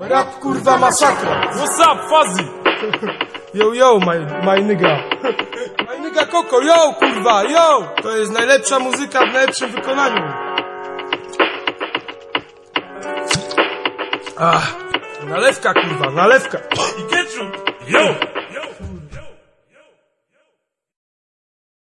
Rap kurwa masakra. What's up, Fuzzy? Yo, yo, my, my nigga. My nigga Koko, yo kurwa, yo! To jest najlepsza muzyka w najlepszym wykonaniu. Ah, nalewka kurwa, nalewka. I ketchup. Yo,